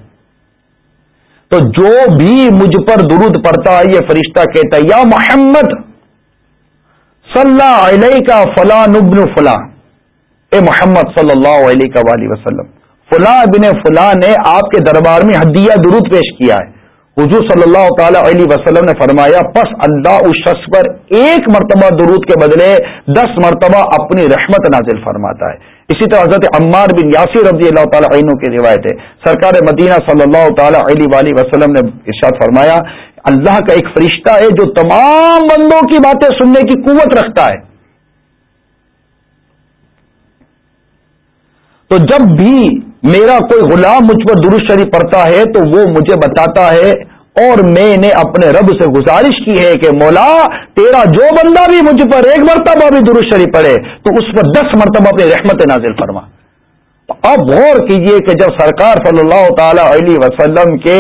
تو جو بھی مجھ پر درود پڑتا ہے، یہ فرشتہ کہتا ہے، یا محمد، صلی علیہ کا فلاں نبن فلاں اے محمد صلی اللہ علیہ کا وسلم فلاں بن فلاں نے آپ کے دربار میں حدیہ درود پیش کیا ہے۔ حضور صلی اللہ تعالی علیہ وسلم نے فرمایا، پس اللہ اس شخص پر ایک مرتبہ درود کے بدلے دس مرتبہ اپنی رحمت نازل فرماتا ہے۔ اسی طرح حضرت عمار بن یاسر رضی اللہ تعالیٰ عنہ کی روایت ہے۔ سرکار مدینہ صلی اللہ تعالی علیہ وسلم نے ارشاد فرمایا، اللہ کا ایک فرشتہ ہے جو تمام بندوں کی باتیں سننے کی قوت رکھتا ہے۔ تو جب بھی میرا کوئی غلام مجھ پر درست شریف پڑتا ہے تو وہ مجھے بتاتا ہے اور میں نے اپنے رب سے گزارش کی ہے کہ مولا، تیرا جو بندہ بھی مجھ پر ایک مرتبہ بھی درست شریف پڑے تو اس پر دس مرتبہ اپنی رحمت نازل فرما۔ اب غور کیجیے کہ جب سرکار صلی اللہ تعالی علیہ وسلم کے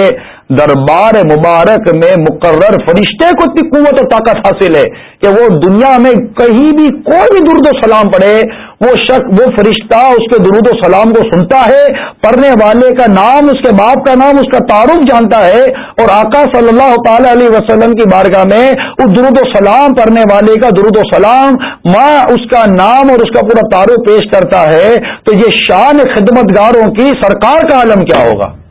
دربار مبارک میں مقرر فرشتے کو اتنی قوت و طاقت حاصل ہے کہ وہ دنیا میں کہیں بھی کوئی بھی درد و سلام پڑھے، وہ شک وہ فرشتہ اس کے درود و سلام کو سنتا ہے، پڑھنے والے کا نام، اس کے باپ کا نام، اس کا تعارف جانتا ہے اور آقا صلی اللہ تعالی علیہ وسلم کی بارگاہ میں اس درود و سلام، پڑھنے والے کا درود و سلام، ماں اس کا نام اور اس کا پورا تعارف پیش کرتا ہے۔ تو یہ شان خدمت گاروں کی سرکار کا عالم کیا ہوگا؟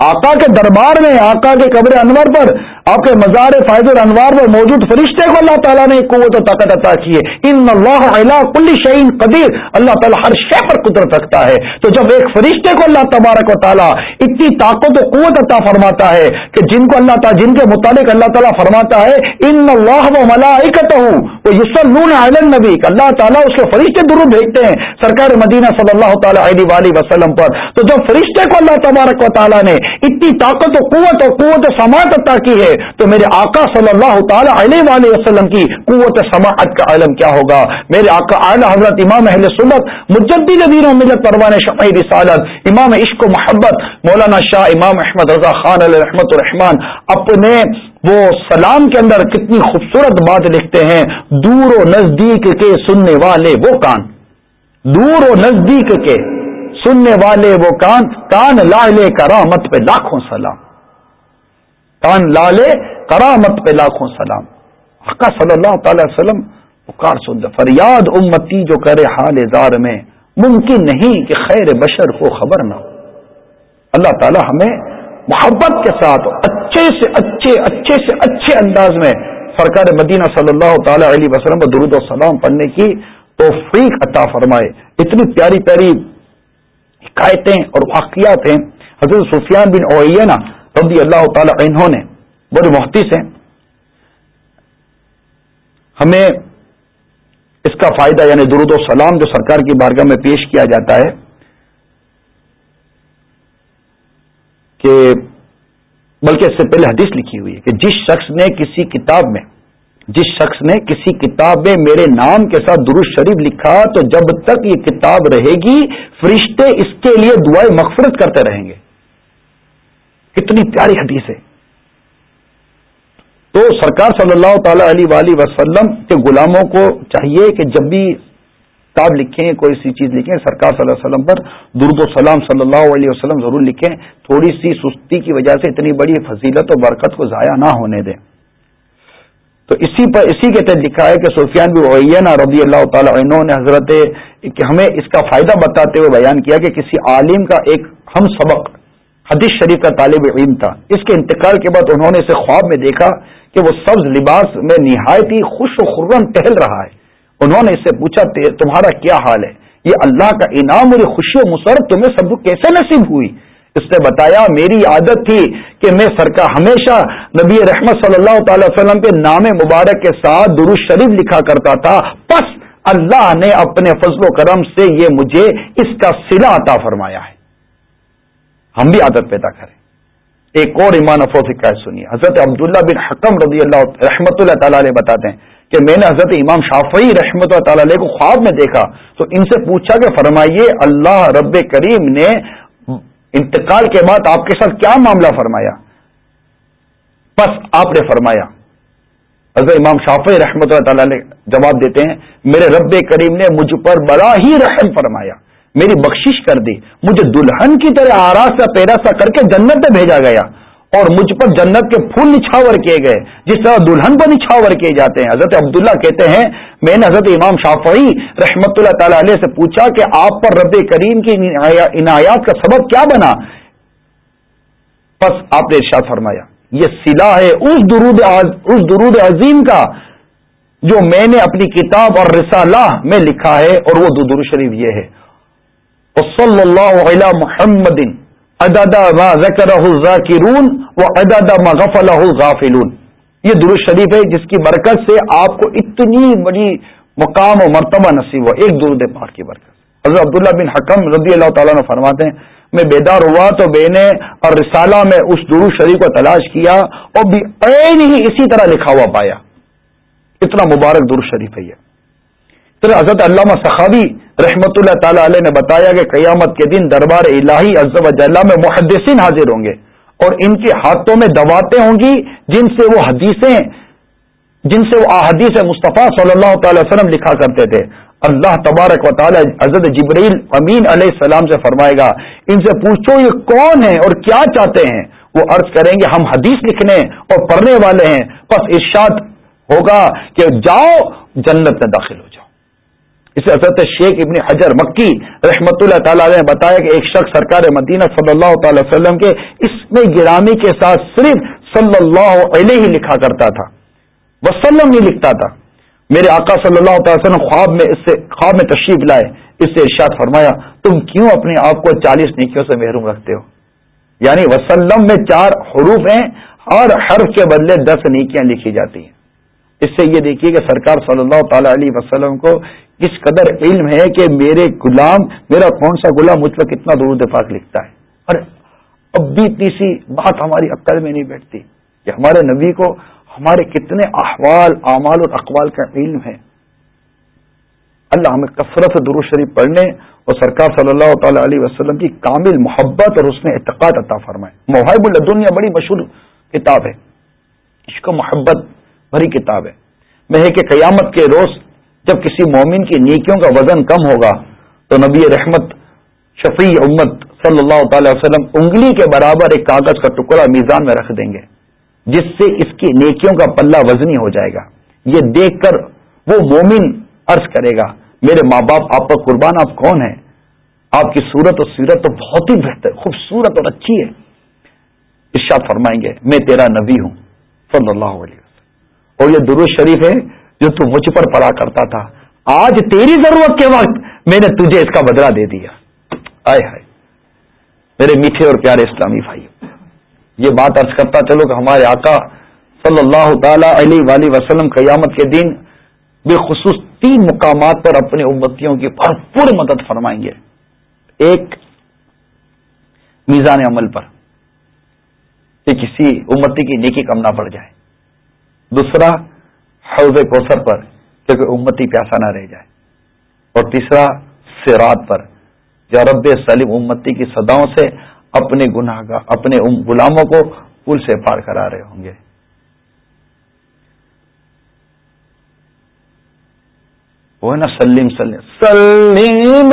آقا کے دربار میں آقا کے قبر انور پر آپ کے مزار فائد الانوار پر موجود فرشتے کو اللہ تعالیٰ نے قوت و طاقت عطا کی ہے۔ ان اللہ علیہ کل شعین قدیر۔ اللہ تعالیٰ ہر شے پر قدرت رکھتا ہے۔ تو جب ایک فرشتے کو اللہ تبارک و تعالیٰ اتنی طاقت و قوت عطا فرماتا ہے کہ جن کو اللہ تعالیٰ جن کے متعلق اللہ تعالیٰ فرماتا ہے، ان اللہ و ملائکت ہوں وہ یسلون عالم نبی اللہ تعالیٰ اس کے فرشتے درو بھیجتے ہیں سرکار مدینہ صلی اللہ تعالیٰ علیہ وسلم پر۔ تو جب فرشتے کو اللہ تبارک و تعالیٰ نے اتنی طاقت و قوت اور قوت و سماعت عطا کی ہے تو میرے آقا صلی اللہ تعالی علیہ وآلہ وسلم کی قوت سماعت کا علم کیا ہوگا؟ میرے آقا اعلی حضرت امام اہل سنت مجدی نبیر ملت پروان شمعی رسالت، امام عشق و محبت، مولانا شاہ امام احمد رضا خان علیہ رحمت الرحمان اپنے وہ سلام کے اندر کتنی خوبصورت بات لکھتے ہیں، دور و نزدیک کے سننے والے وہ کان۔ دور و نزدیک کے سننے والے وہ کان کان لالے کرامت پہ لاکھوں سلام۔ کان لالے، کرامت پہ لاکھوں سلام۔ حقا صلی اللہ تعالی وسلم، پکار سن فریاد امتی جو کرے حال زار میں۔ ممکن نہیں کہ خیر بشر کو خبر نہ ہو۔ اللہ تعالی ہمیں محبت کے ساتھ اچھے سے اچھے اچھے سے اچھے انداز میں سرکار مدینہ صلی اللہ تعالی علیہ وسلم کو درود و سلام پڑھنے کی توفیق عطا فرمائے۔ اتنی پیاری پیاری حکایتیں اور واقعات ہیں۔ حضرت سفیان بن اوینا رضی اللہ تعالی عنہ نے بڑے محتیث ہیں ہمیں اس کا فائدہ یعنی درود و سلام جو سرکار کی بارگاہ میں پیش کیا جاتا ہے کہ بلکہ اس سے پہلے حدیث لکھی ہوئی ہے کہ جس شخص نے کسی کتاب میں، جس شخص نے کسی کتاب میں میرے نام کے ساتھ درست شریف لکھا تو جب تک یہ کتاب رہے گی، فرشتے اس کے لیے دعائیں مغفرت کرتے رہیں گے۔ کتنی پیاری حدیث ہے۔ تو سرکار صلی اللہ تعالی علیہ وسلم کے غلاموں کو چاہیے کہ جب بھی کتاب لکھیں، کوئی سی چیز لکھیں، سرکار صلی اللہ علیہ وسلم پر درد و سلام صلی اللہ علیہ وسلم ضرور لکھیں، تھوڑی سی سستی کی وجہ سے اتنی بڑی فضیلت و برکت کو ضائع نہ ہونے دیں۔ تو اسی پر، اسی کے تحت لکھا ہے کہ سفیان بھی اوینا رضی اللہ تعالی عنہ نے حضرت کہ ہمیں اس کا فائدہ بتاتے ہوئے بیان کیا کہ کسی عالم کا ایک ہم سبق حدیث شریف کا طالب علم تھا۔ اس کے انتقال کے بعد انہوں نے اسے خواب میں دیکھا کہ وہ سبز لباس میں نہایت ہی خوش و خرم ٹہل رہا ہے۔ انہوں نے اس سے پوچھا تمہارا کیا حال ہے؟ یہ اللہ کا انعام اور خوشی و مسرت تمہیں سب کیسے نصیب ہوئی؟ اس نے بتایا، میری عادت تھی کہ میں سرکار ہمیشہ نبی رحمت صلی اللہ تعالی وسلم کے نام مبارک کے ساتھ درست شریف لکھا کرتا تھا۔ پس اللہ نے اپنے فضل و کرم سے یہ مجھے اس کا سلا عطا فرمایا ہے۔ ہم بھی عادت پیدا کریں۔ ایک اور ایمان افروز حکایت سنیے۔ حضرت عبداللہ بن حکم رضی اللہ رحمۃ اللہ تعالی علیہ بتاتے ہیں کہ میں نے حضرت امام شافعی رحمۃ اللہ تعالی علیہ کو خواب میں دیکھا تو ان سے پوچھا کہ فرمائیے، اللہ رب کریم نے انتقال کے بعد آپ کے ساتھ کیا معاملہ فرمایا؟ بس آپ نے فرمایا اگر امام شافی رحمۃ اللہ تعالی نے جواب دیتے ہیں، میرے رب کریم نے مجھ پر بڑا ہی رحم فرمایا۔ میری بخشش کر دی مجھے دلہن کی طرح آراستہ پیرا سا کر کے جنت میں بھیجا گیا۔ اور مجھ پر جنت کے پھول نچھاور کیے گئے، جس طرح دلہن پر نچھاور کیے جاتے ہیں۔ حضرت عبداللہ کہتے ہیں، میں نے حضرت امام شافعی رحمت اللہ تعالی علیہ سے پوچھا کہ آپ پر رب کریم کی عنایات کا سبب کیا بنا؟ بس آپ نے ارشاد فرمایا، یہ سلا ہے اس درود اس درود عظیم کا جو میں نے اپنی کتاب اور رسالہ میں لکھا ہے اور وہ درود شریف یہ ہے۔ صلی اللہ علیہ محمد ادادا ما ذکر الذاکرون و ادادا ما غفل الغافلون. یہ درود شریف ہے جس کی برکت سے آپ کو اتنی بڑی مقام و مرتبہ نصیب ہوا، ایک درود پاک کی برکت حضرت عبداللہ بن حکم رضی اللہ تعالیٰ نے فرماتے ہیں، میں بیدار ہوا تو میں نے اور رسالہ میں اس درو شریف کو تلاش کیا اور بھی عین ہی اسی طرح لکھا ہوا پایا۔ اتنا مبارک درو شریف ہے یہ۔ پھر حضرت علامہ صحابی رحمت اللہ تعالی علیہ نے بتایا کہ قیامت کے دن دربار الہی عزب اجلّہ میں محدثین حاضر ہوں گے اور ان کے ہاتھوں میں دواتیں ہوں گی جن سے وہ حدیثیں، جن سے وہ احادیث مصطفیٰ صلی اللہ تعالی وسلم لکھا کرتے تھے۔ اللہ تبارک و تعالی حضرت جبریل امین علیہ السلام سے فرمائے گا، ان سے پوچھو یہ کون ہے اور کیا چاہتے ہیں؟ وہ عرض کریں گے، ہم حدیث لکھنے اور پڑھنے والے ہیں۔ بس ارشاد ہوگا کہ جاؤ جنت میں داخل ہو جاؤ اسے حضرت شیخ ابن حجر مکی رحمت اللہ تعالی نے بتایا کہ ایک شخص سرکار مدینہ صلی اللہ تعالی وسلم کے اس میں گرامی کے ساتھ صرف صلی اللہ علیہ ہی لکھا کرتا تھا، وسلم ہی لکھتا تھا۔ میرے آقا صلی اللہ تعالی وسلم خواب میں اس سے، خواب میں تشریف لائے، اس سے ارشاد فرمایا، تم کیوں اپنے آپ کو چالیس نیکیوں سے محروم رکھتے ہو؟ یعنی وسلم میں چار حروف ہیں اور حرف کے بدلے دس نیکیاں لکھی جاتی ہیں۔ اس سے یہ دیکھیے کہ سرکار صلی اللہ تعالی علیہ وسلم کو کس قدر علم ہے کہ میرے غلام، میرا کون سا غلام مجھ پر کتنا درود پاک لکھتا ہے؟ اور اب بھی اتنی سی بات ہماری عقل میں نہیں بیٹھتی کہ ہمارے نبی کو ہمارے کتنے احوال، اعمال اور اقوال کا علم ہے۔ اللہ ہمیں کثرت درو شریف پڑھنے اور سرکار صلی اللہ تعالی علیہ وسلم کی کامل محبت اور اس میں اعتقاد عطا فرمائے۔ محب الدنیا بڑی مشہور کتاب ہے۔ عشق و محبت بھری کتاب ہے۔ میں کہ قیامت کے روز جب کسی مومن کی نیکیوں کا وزن کم ہوگا تو نبی رحمت شفیع امت صلی اللہ تعالی وسلم انگلی کے برابر ایک کاغذ کا ٹکڑا میزان میں رکھ دیں گے، جس سے اس کی نیکیوں کا پلہ وزنی ہو جائے گا۔ یہ دیکھ کر وہ مومن عرض کرے گا، میرے ماں باپ، آپ پر قربان آپ کون ہیں؟ آپ کی صورت اور سیرت تو بہت ہی بہتر، خوبصورت اور اچھی ہے۔ ارشاد فرمائیں گے، میں تیرا نبی ہوں، صلی اللہ علیہ وسلم۔ اور یہ درست شریف ہے جو تو مجھ پر پڑا کرتا تھا۔ آج تیری ضرورت کے وقت میں نے تجھے اس کا بدلہ دے دیا۔ آئے ہائے۔ میرے میٹھے اور پیارے اسلامی بھائی، یہ بات ارض کرتا چلو کہ ہمارے آقا صلی اللہ تعالی علیہ وسلم قیامت کے دن بالخصوص تین مقامات پر اپنے امتیوں کی بھرپور مدد فرمائیں گے۔ ایک، میزان عمل پر کہ کسی امتی کی نیکی کم نہ پڑ جائے۔ دوسرا حوض کوثر پر کیونکہ امتی پیاسا نہ رہ جائے۔ اور تیسرا سیرات پر۔ یا رب سلیم امتی کی صداؤں سے اپنے گناہ کا، اپنے غلاموں کو پل سے پار کرا رہے ہوں گے۔ وہ نا سلیم سلیم۔ سلیم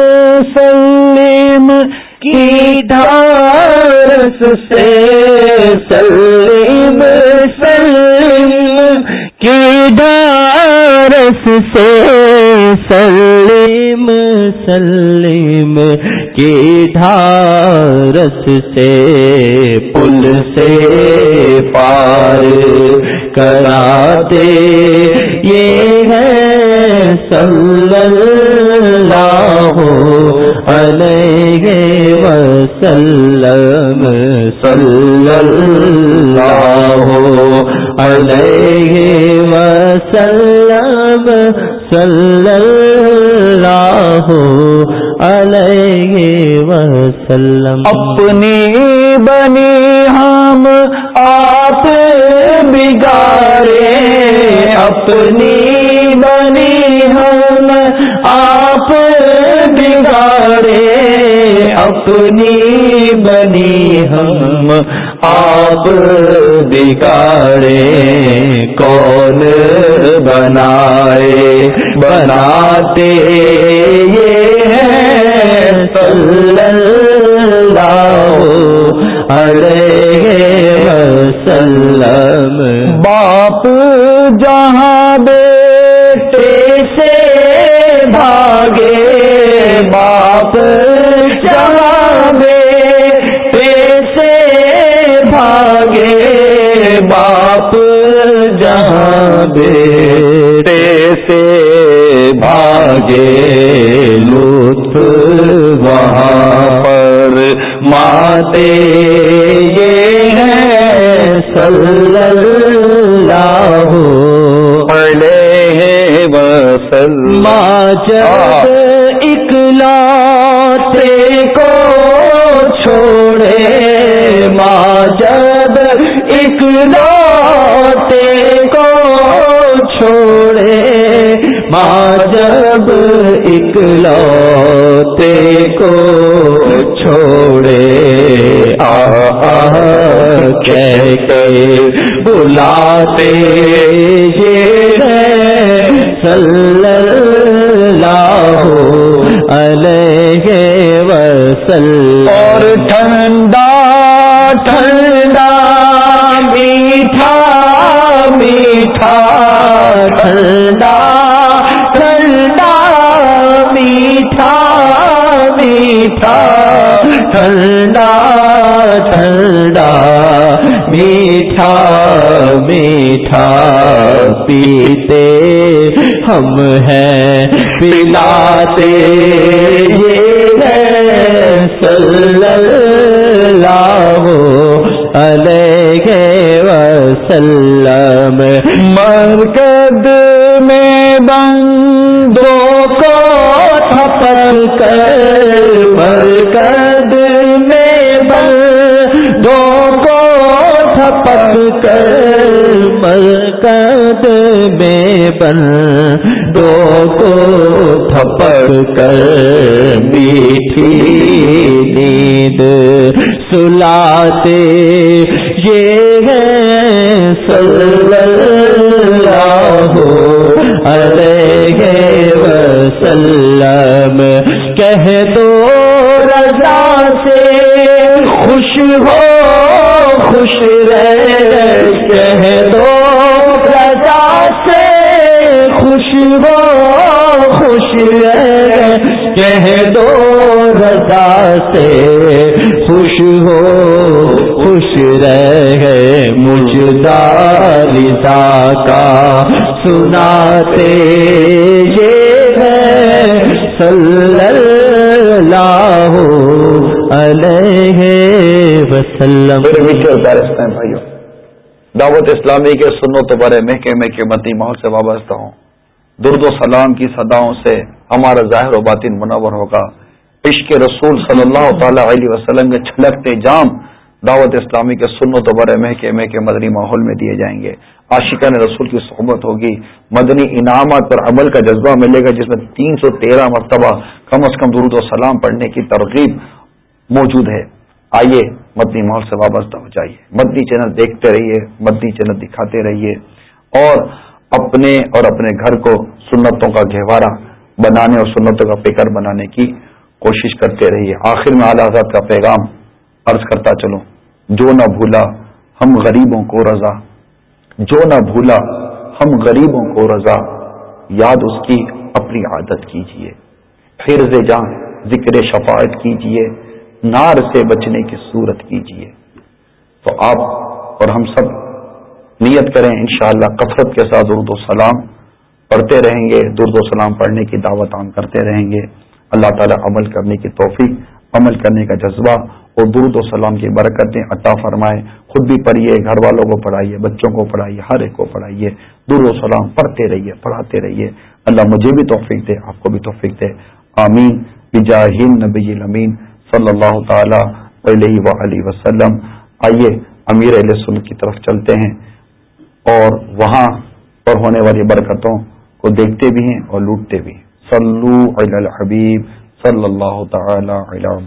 سلیم کی ڈھارس سے، سلیم سلیم۔ کی ڈارس سے سلیم سلیم کی ڈھارس سے پل سے پار کراتے۔ یہ ہے صلی اللہ علیہ وسلم صلی اللہ علیہ وسلم صلی اللہ علیہ وسلم اپنی بنی ہم آپ بگارے اپنی بنی ہم آپ بگارے اپنی بنی ہم آپ بگاڑے کون بنائے؟ بناتے یہ صلی اللہ علیہ وسلم۔ باپ جہاں ماتے یہ ہے صلی اللہ علیہ وسلم۔ جب اکلاتے کو چھوڑے۔ ماں جب اکلاتے کو چھوڑے۔ ماں جب اکلوتے کو چھوڑے۔ بلاتے یہ صلی اللہ علیہ وسلم۔ اور ٹھنڈا میٹھا پیتے ہم ہیں پلاتے یہ صلی اللہ علیہ وسلم مرکز تھپک کر میٹھی نیند سلاتے یہ ہے صلی اللہ علیہ وسلم۔ کہہ دو رضا سے خوش ہو، خوش رہ۔ کہہ دو رضا سے خوش ہو کہہ دو رضا سے خوش ہو، خوش رہے مجھا رضا کا۔ سناتے یہ ہے، صلی اللہ علیہ وسلم۔ میرے بھائیوں، دعوت اسلامی کے سنو تو بڑے محکے محکے متی ماحول سے وابستہ ہوں۔ درد و سلام کی صداؤں سے ہمارا ظاہر و باطن منور ہوگا۔ عشق رسول صلی اللہ تعالی علیہ وسلم کے چھلکتے جام دعوت اسلامی کے سنو تو بڑے محکے محکے مدنی ماحول میں دیے جائیں گے۔ عاشقان رسول کی صحبت ہوگی۔ مدنی انعامات پر عمل کا جذبہ ملے گا، جس میں تین سو تیرہ مرتبہ کم از کم درود و سلام پڑھنے کی ترغیب موجود ہے۔ آئیے مدنی ماحول سے وابستہ ہو جائیے۔ مدنی چینل دیکھتے رہیے، مدنی چینل دکھاتے رہیے اور اپنے اور اپنے گھر کو سنتوں کا گہوارہ بنانے اور سنتوں کا پیکر بنانے کی کوشش کرتے رہیے۔ آخر میں اعلی آزاد کا پیغام عرض کرتا چلوں، جو نہ بھولا ہم غریبوں کو رضا، جو نہ بھولا ہم غریبوں کو رضا، یاد اس کی اپنی عادت کیجیے پھر جان، ذکر شفاعت کیجیے نار سے بچنے کی صورت کیجیے تو آپ اور ہم سب نیت کریں انشاءاللہ شاء کثرت کے ساتھ اردو سلام۔ پڑھتے رہیں گے درد و سلام پڑھنے کی دعوت عام کرتے رہیں گے۔ اللہ تعالیٰ عمل کرنے کی توفیق، عمل کرنے کا جذبہ اور درد و سلام کی برکتیں عطا فرمائے۔ خود بھی پڑھیے گھر والوں کو پڑھائیے، بچوں کو پڑھائیے، ہر ایک کو پڑھائیے۔ درد و سلام پڑھتے رہیے، پڑھاتے رہیے۔ اللہ مجھے بھی توفیق دے، آپ کو بھی توفیق دے۔ آمین۔ بجاہین نبی الامین صلی اللہ تعالی علیہ وسلم۔ آئیے امیر علیہ سن کی طرف چلتے ہیں اور وہاں پر ہونے والی برکتوں کو دیکھتے بھی ہیں اور لوٹتے بھی ہیں۔ صلو علی الحبیب صلی اللہ تعالی علیہ